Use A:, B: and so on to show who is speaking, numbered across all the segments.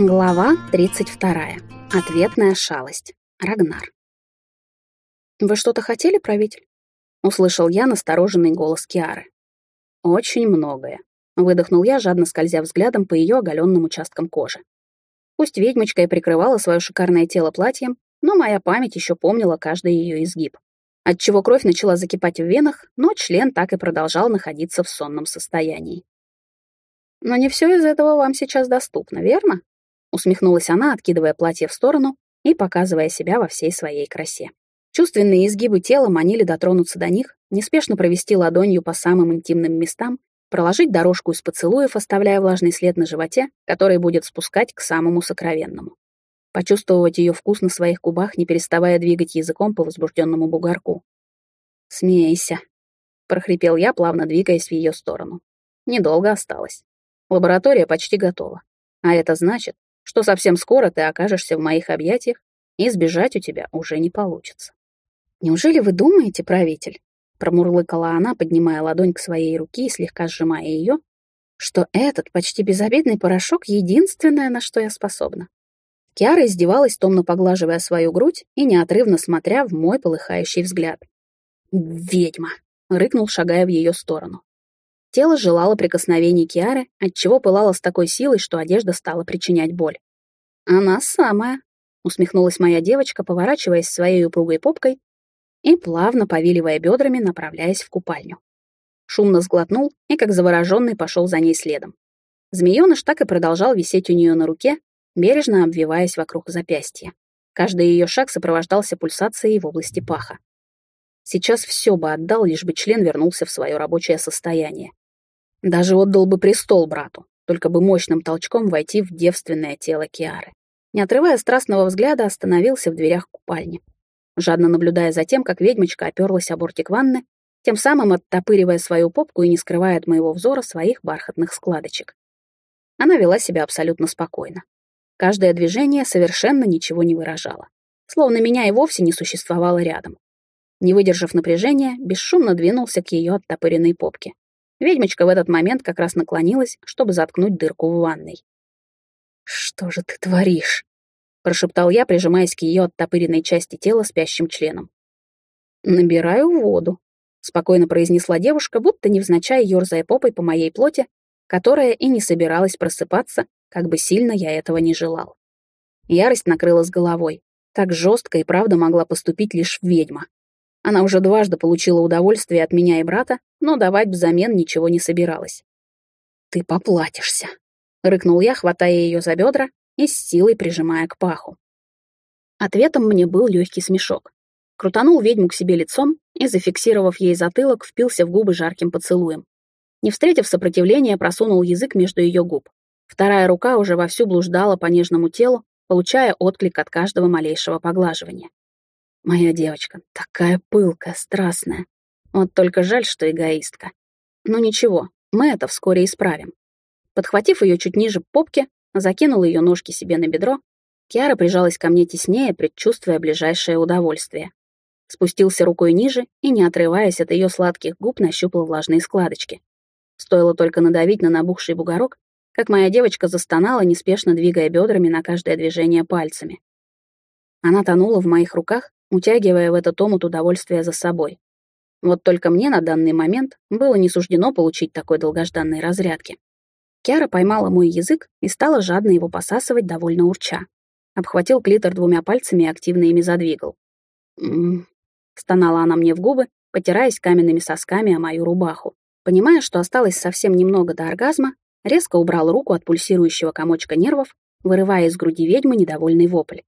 A: Глава 32. Ответная шалость. Рагнар. «Вы что-то хотели, правитель?» — услышал я настороженный голос Киары. «Очень многое», — выдохнул я, жадно скользя взглядом по ее оголенным участкам кожи. Пусть ведьмочка и прикрывала свое шикарное тело платьем, но моя память еще помнила каждый ее изгиб, отчего кровь начала закипать в венах, но член так и продолжал находиться в сонном состоянии. «Но не все из этого вам сейчас доступно, верно?» Усмехнулась она, откидывая платье в сторону и показывая себя во всей своей красе. Чувственные изгибы тела манили дотронуться до них, неспешно провести ладонью по самым интимным местам, проложить дорожку из поцелуев, оставляя влажный след на животе, который будет спускать к самому сокровенному. Почувствовать ее вкус на своих губах, не переставая двигать языком по возбужденному бугорку. «Смейся», — прохрипел я, плавно двигаясь в ее сторону. Недолго осталось. Лаборатория почти готова. А это значит, что совсем скоро ты окажешься в моих объятиях, и сбежать у тебя уже не получится. «Неужели вы думаете, правитель?» — промурлыкала она, поднимая ладонь к своей руке и слегка сжимая ее, что этот почти безобидный порошок — единственное, на что я способна. Киара издевалась, томно поглаживая свою грудь и неотрывно смотря в мой полыхающий взгляд. «Ведьма!» — рыкнул, шагая в ее сторону. Тело желало прикосновений Киары, отчего пылало с такой силой, что одежда стала причинять боль. «Она самая», — усмехнулась моя девочка, поворачиваясь своей упругой попкой и плавно повиливая бедрами, направляясь в купальню. Шумно сглотнул и, как завороженный, пошел за ней следом. Змеёныш так и продолжал висеть у нее на руке, бережно обвиваясь вокруг запястья. Каждый ее шаг сопровождался пульсацией в области паха. Сейчас все бы отдал, лишь бы член вернулся в свое рабочее состояние. Даже отдал бы престол брату, только бы мощным толчком войти в девственное тело Киары. Не отрывая страстного взгляда, остановился в дверях купальни, жадно наблюдая за тем, как ведьмочка оперлась о бортик ванны, тем самым оттопыривая свою попку и не скрывая от моего взора своих бархатных складочек. Она вела себя абсолютно спокойно. Каждое движение совершенно ничего не выражало, словно меня и вовсе не существовало рядом. Не выдержав напряжения, бесшумно двинулся к ее оттопыренной попке, Ведьмочка в этот момент как раз наклонилась, чтобы заткнуть дырку в ванной. «Что же ты творишь?» — прошептал я, прижимаясь к ее оттопыренной части тела спящим членом. «Набираю воду», — спокойно произнесла девушка, будто невзначай ерзая попой по моей плоти, которая и не собиралась просыпаться, как бы сильно я этого не желал. Ярость накрыла с головой. Так жестко и правда могла поступить лишь ведьма. Она уже дважды получила удовольствие от меня и брата, но давать взамен ничего не собиралась. «Ты поплатишься», — рыкнул я, хватая ее за бедра и с силой прижимая к паху. Ответом мне был легкий смешок. Крутанул ведьму к себе лицом и, зафиксировав ей затылок, впился в губы жарким поцелуем. Не встретив сопротивления, просунул язык между ее губ. Вторая рука уже вовсю блуждала по нежному телу, получая отклик от каждого малейшего поглаживания. Моя девочка такая пылкая, страстная. Вот только жаль, что эгоистка. Ну ничего, мы это вскоре исправим. Подхватив ее чуть ниже попки, закинул ее ножки себе на бедро, Киара прижалась ко мне теснее, предчувствуя ближайшее удовольствие. Спустился рукой ниже и, не отрываясь от ее сладких губ, нащупал влажные складочки. Стоило только надавить на набухший бугорок, как моя девочка застонала, неспешно двигая бедрами на каждое движение пальцами. Она тонула в моих руках, утягивая в этот омут удовольствие за собой. Вот только мне на данный момент было не суждено получить такой долгожданной разрядки. Киара поймала мой язык и стала жадно его посасывать, довольно урча. Обхватил клитор двумя пальцами и активно ими задвигал. «М-м-м», стонала она мне в губы, потираясь каменными сосками о мою рубаху. Понимая, что осталось совсем немного до оргазма, резко убрал руку от пульсирующего комочка нервов, вырывая из груди ведьмы недовольный вопль.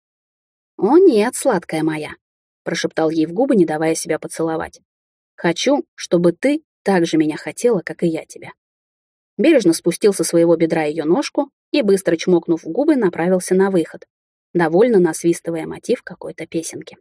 A: «О нет, сладкая моя, прошептал ей в губы, не давая себя поцеловать. «Хочу, чтобы ты так же меня хотела, как и я тебя». Бережно спустил со своего бедра ее ножку и, быстро чмокнув губы, направился на выход, довольно насвистывая мотив какой-то песенки.